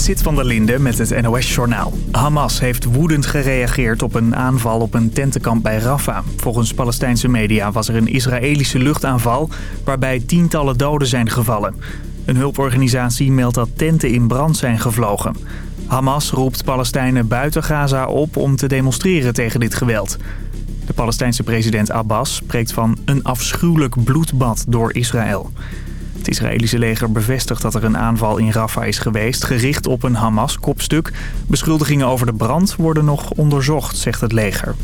Zit van der Linde met het NOS-journaal. Hamas heeft woedend gereageerd op een aanval op een tentenkamp bij Rafah. Volgens Palestijnse media was er een Israëlische luchtaanval... waarbij tientallen doden zijn gevallen. Een hulporganisatie meldt dat tenten in brand zijn gevlogen. Hamas roept Palestijnen buiten Gaza op om te demonstreren tegen dit geweld. De Palestijnse president Abbas spreekt van een afschuwelijk bloedbad door Israël. Het Israëlische leger bevestigt dat er een aanval in Rafah is geweest... gericht op een Hamas-kopstuk. Beschuldigingen over de brand worden nog onderzocht, zegt het leger.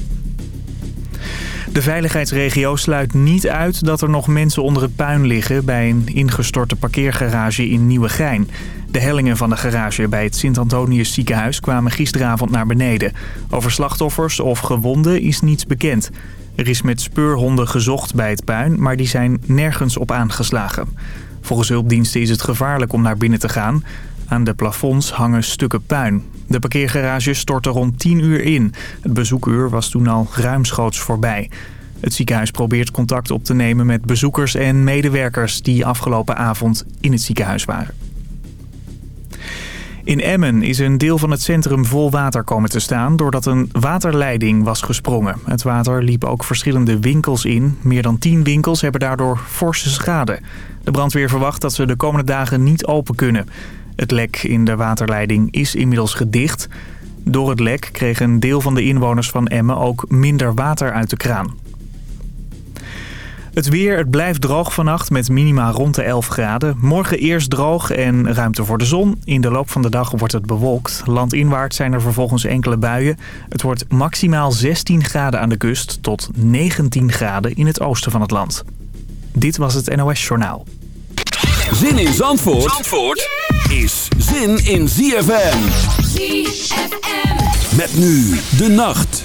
De veiligheidsregio sluit niet uit dat er nog mensen onder het puin liggen... bij een ingestorte parkeergarage in Nieuwegein. De hellingen van de garage bij het Sint-Antonius ziekenhuis kwamen gisteravond naar beneden. Over slachtoffers of gewonden is niets bekend. Er is met speurhonden gezocht bij het puin, maar die zijn nergens op aangeslagen. Volgens hulpdiensten is het gevaarlijk om naar binnen te gaan. Aan de plafonds hangen stukken puin. De parkeergarage stortte rond 10 uur in. Het bezoekuur was toen al ruimschoots voorbij. Het ziekenhuis probeert contact op te nemen met bezoekers en medewerkers... die afgelopen avond in het ziekenhuis waren. In Emmen is een deel van het centrum vol water komen te staan... doordat een waterleiding was gesprongen. Het water liep ook verschillende winkels in. Meer dan 10 winkels hebben daardoor forse schade. De brandweer verwacht dat ze de komende dagen niet open kunnen. Het lek in de waterleiding is inmiddels gedicht. Door het lek kreeg een deel van de inwoners van Emmen ook minder water uit de kraan. Het weer, het blijft droog vannacht met minima rond de 11 graden. Morgen eerst droog en ruimte voor de zon. In de loop van de dag wordt het bewolkt. Landinwaarts zijn er vervolgens enkele buien. Het wordt maximaal 16 graden aan de kust tot 19 graden in het oosten van het land. Dit was het NOS Journaal. Zin in Zandvoort, Zandvoort is zin in ZFM. ZFM. Met nu de nacht.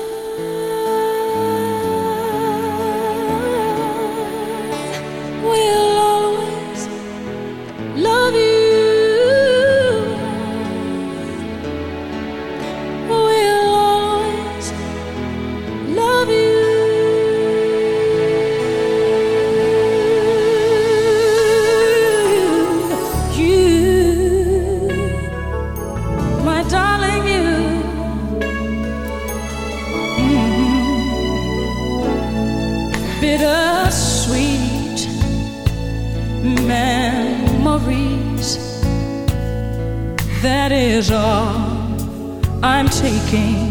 taking.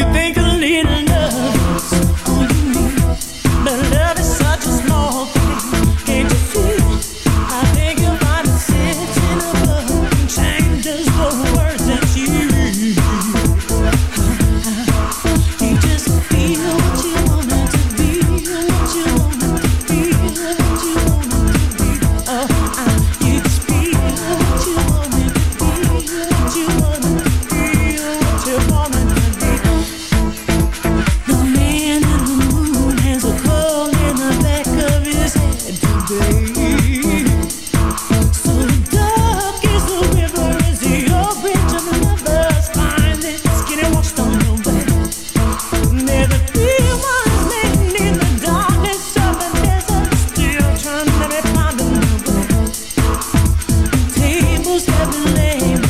You think name.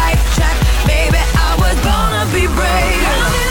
be brave.